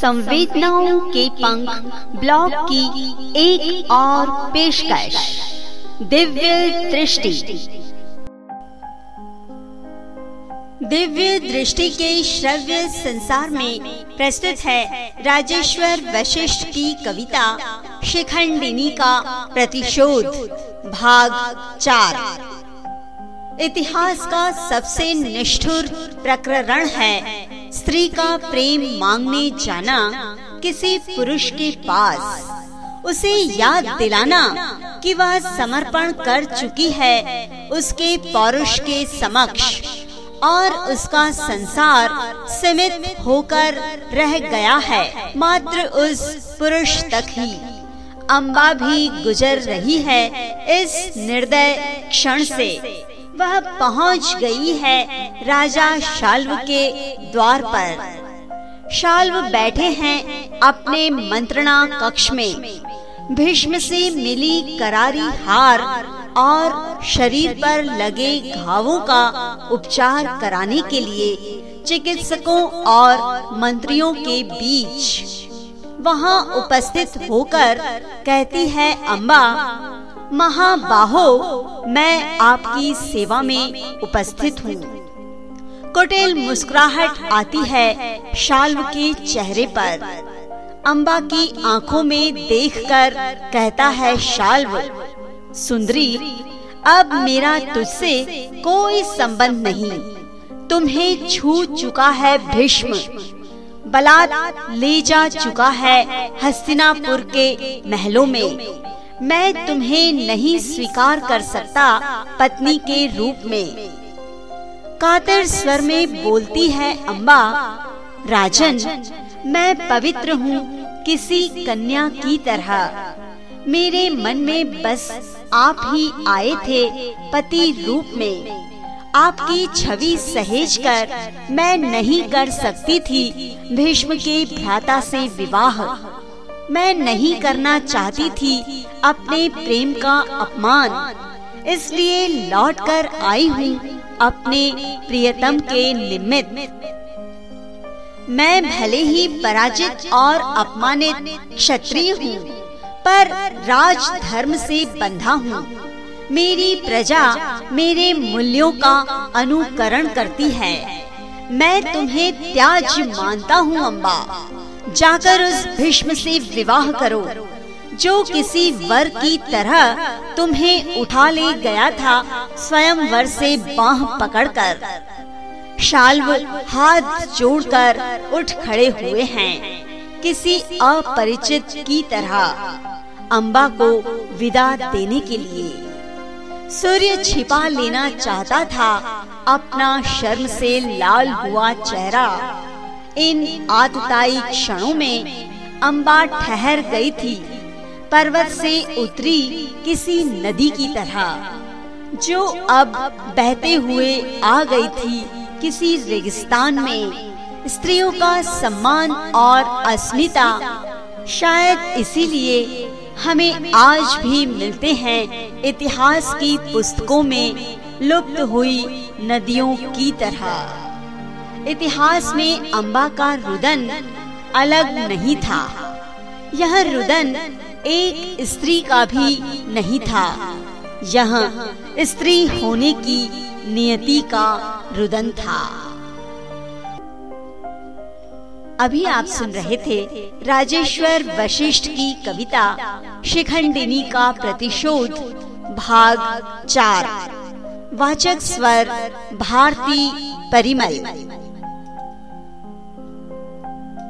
संवेदनाओं के पंख ब्लॉग की एक और पेशकश। दिव्य दृष्टि। दिव्य दृष्टि के श्रव्य संसार में प्रस्तुत है राजेश्वर वशिष्ठ की कविता शिखंडिनी का प्रतिशोध, भाग चार। इतिहास का सबसे निष्ठुर प्रकरण है स्त्री का प्रेम मांगने जाना किसी पुरुष के पास, उसे याद दिलाना कि वह समर्पण कर चुकी है उसके पौरुष के समक्ष, और उसका संसार सीमित होकर रह गया है। मात्र उस पुरुष तक ही अम्बा भी गुजर रही है इस निर्दय क्षण से। वह पहुँच गई है राजा शाल्व के द्वार पर। शाल्व बैठे हैं अपने मंत्रणा कक्ष में। भीष्म से मिली करारी हार और शरीर पर लगे घावों का उपचार कराने के लिए चिकित्सकों और मंत्रियों के बीच। वहाँ उपस्थित होकर कहती है, अम्बा महाबाहो, मैं आपकी सेवा में उपस्थित हूँ। कुटिल मुस्कुराहट आती है शाल्व के चेहरे पर। अम्बा की आँखों में देखकर कहता है शाल्व सुंदरी, अब मेरा तुझसे कोई संबंध नहीं। तुम्हें छू चुका है भीष्म, बलात् ले जा चुका है हस्तिनापुर के महलों में। मैं तुम्हें नहीं स्वीकार कर सकता पत्नी के रूप में। कातर स्वर में बोलती है अम्बा राजन, मैं पवित्र हूँ किसी कन्या की तरह। मेरे मन में बस आप ही आए थे पति रूप में। आपकी छवि सहेज कर मैं नहीं कर सकती थी। भीष्म के भ्राता से विवाह। मैं नहीं करना चाहती थी अपने प्रेम का अपमान। इसलिए लौट कर आई हूँ अपने प्रियतम के निमित्त। मैं भले ही पराजित और अपमानित क्षत्रिय हूँ, पर राज धर्म से बंधा हूँ। मेरी प्रजा मेरे मूल्यों का अनुकरण करती है। मैं तुम्हें त्याज मानता हूँ अम्बा जाकर उस भीष्म से विवाह करो। जो किसी वर की तरह तुम्हें उठा ले गया था, स्वयं वर से बाह पकड़कर। शाल्व हाथ जोड़कर उठ खड़े हुए हैं, किसी अपरिचित की तरह, अम्बा को विदा देने के लिए। सूर्य छिपा लेना चाहता था, अपना शर्म से लाल हुआ चेहरा। इन आतताई क्षणों में अम्बा ठहर गई थी, पर्वत से उतरी किसी नदी की तरह। जो अब बहते हुए आ गई थी किसी रेगिस्तान में, स्त्रियों का सम्मान और अस्मिता शायद इसीलिए हमें आज भी मिलते हैं इतिहास की पुस्तकों में लुप्त हुई नदियों की तरह। इतिहास में अम्बा का रुदन अलग नहीं था। यह रुदन एक स्त्री का भी नहीं था। यह स्त्री होने की नियति का रुदन था। अभी आप सुन रहे थे राजेश्वर वशिष्ठ की कविता शिखंडिनी का प्रतिशोध, भाग चार। वाचक स्वर, भारती परिमल।